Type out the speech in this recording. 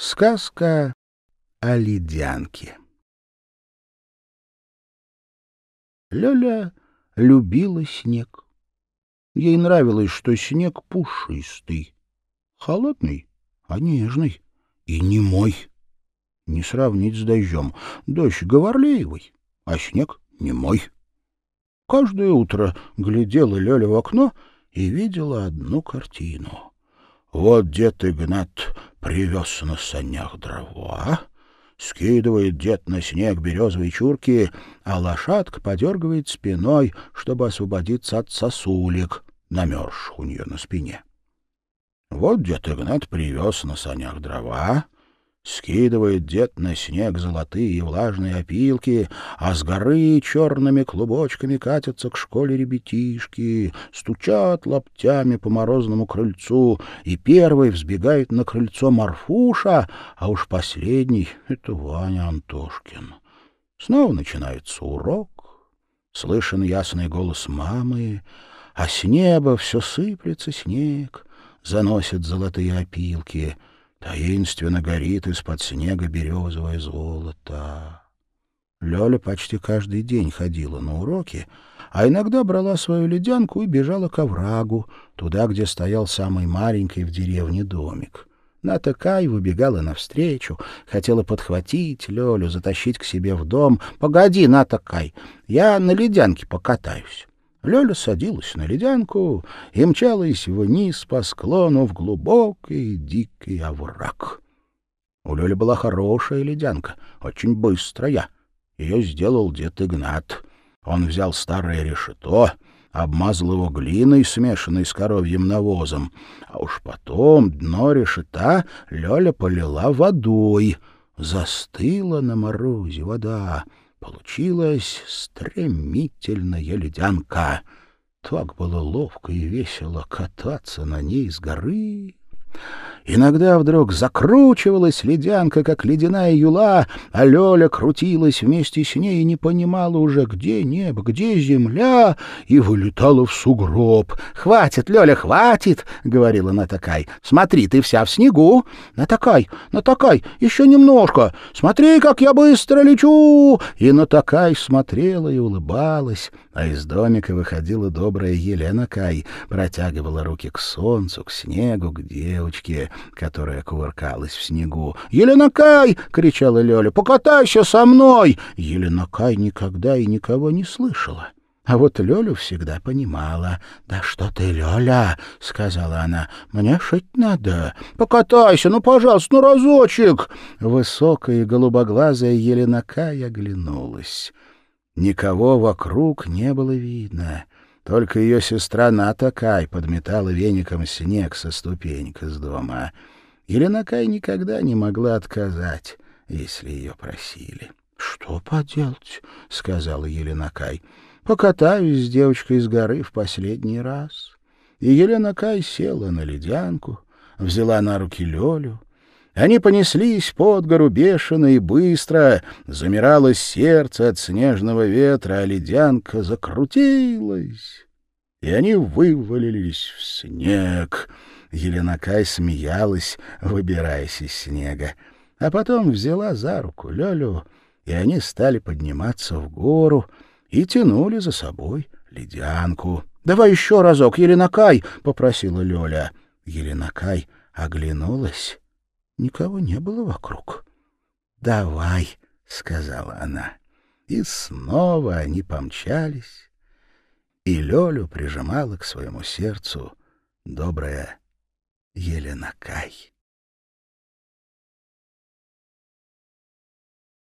Сказка о ледянке. Лёля любила снег. Ей нравилось, что снег пушистый, холодный, а нежный и не мой. Не сравнить с дождем. Дождь говорливый, а снег не мой. Каждое утро глядела Лёля в окно и видела одну картину. Вот дед Игнат привез на санях дрова, скидывает дед на снег березовые чурки, а лошадка подергивает спиной, чтобы освободиться от сосулек, намерзших у нее на спине. Вот дед Игнат привез на санях дрова, Скидывает дед на снег золотые и влажные опилки, а с горы черными клубочками катятся к школе ребятишки, стучат лаптями по морозному крыльцу, и первый взбегает на крыльцо Марфуша, а уж последний — это Ваня Антошкин. Снова начинается урок, слышен ясный голос мамы, а с неба все сыплется снег, заносят золотые опилки — Таинственно горит из-под снега березовое золото. Лёля почти каждый день ходила на уроки, а иногда брала свою ледянку и бежала к оврагу, туда, где стоял самый маленький в деревне домик. Ната Кай выбегала навстречу, хотела подхватить Лёлю, затащить к себе в дом. «Погоди, Ната Кай, я на ледянке покатаюсь». Лёля садилась на ледянку и мчалась вниз по склону в глубокий дикий овраг. У Лёли была хорошая ледянка, очень быстрая. Ее сделал дед Игнат. Он взял старое решето, обмазал его глиной, смешанной с коровьим навозом, а уж потом дно решета Лёля полила водой. Застыла на морозе вода — Получилась стремительная ледянка. Так было ловко и весело кататься на ней с горы. Иногда вдруг закручивалась ледянка, как ледяная юла, а Лёля крутилась вместе с ней и не понимала уже, где небо, где земля, и вылетала в сугроб. «Хватит, Лёля, хватит!» — говорила Натакай. «Смотри, ты вся в снегу!» «Натакай, Натакай, еще немножко! Смотри, как я быстро лечу!» И Натакай смотрела и улыбалась, а из домика выходила добрая Елена Кай, протягивала руки к солнцу, к снегу, к девочке которая кувыркалась в снегу. «Еленакай!» — кричала Лёля. «Покатайся со мной!» Еленакай никогда и никого не слышала. А вот Лёлю всегда понимала. «Да что ты, Лёля!» — сказала она. «Мне шить надо. Покатайся, ну, пожалуйста, ну, разочек!» Высокая и голубоглазая Еленакай оглянулась. Никого вокруг не было видно. Только ее сестра Натакай подметала веником снег со ступеньк из дома. Еленакай никогда не могла отказать, если ее просили. — Что поделать? — сказала Еленакай. — Покатаюсь с девочкой с горы в последний раз. И Еленакай села на ледянку, взяла на руки Лёлю. Они понеслись под гору бешено и быстро, замирало сердце от снежного ветра, а ледянка закрутилась, и они вывалились в снег. Еленакай смеялась, выбираясь из снега, а потом взяла за руку Лёлю, и они стали подниматься в гору и тянули за собой ледянку. — Давай еще разок, Еленакай! — попросила Лёля. Еленакай оглянулась Никого не было вокруг. «Давай», — сказала она. И снова они помчались, и Лёлю прижимала к своему сердцу добрая Елена Кай.